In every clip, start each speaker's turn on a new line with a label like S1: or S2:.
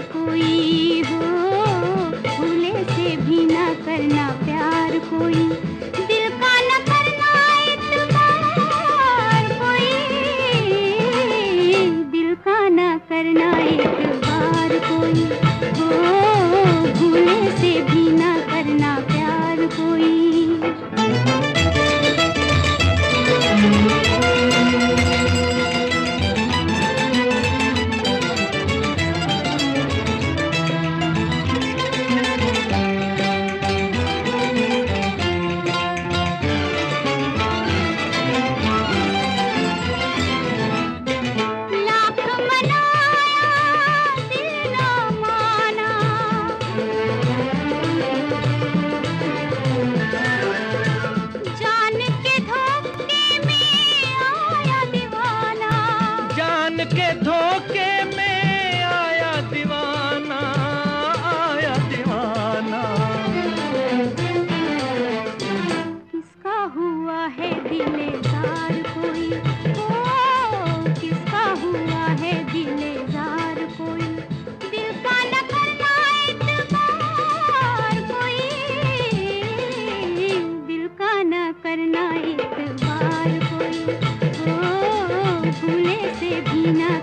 S1: कोई हो, भूले से भी ना करना प्यार कोई। दिल का करना इतबार कोई। दिल का करना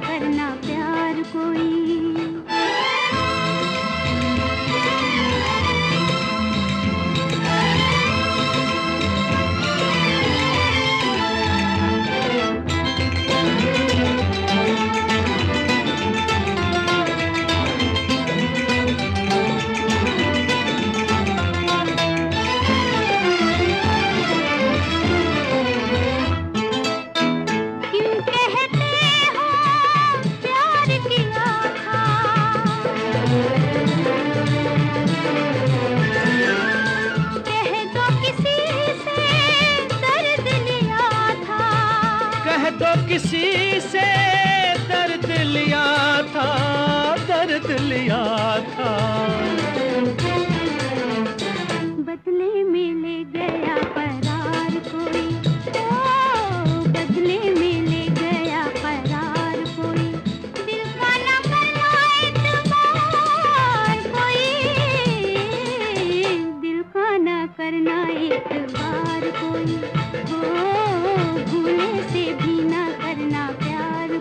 S1: கண்ண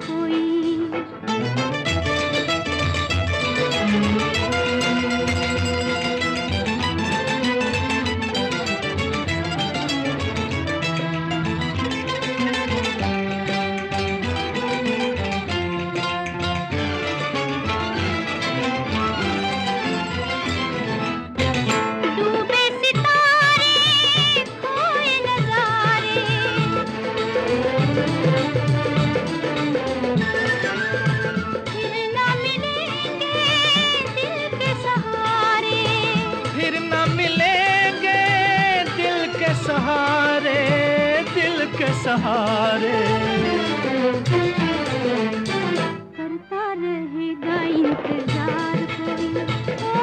S1: कोई मिलेंगे दिल के सहारे, दिल के सहारे। करता रहेगा इंतज़ार कोई। ओ,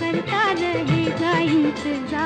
S2: करता रहेगा इंतज़ार।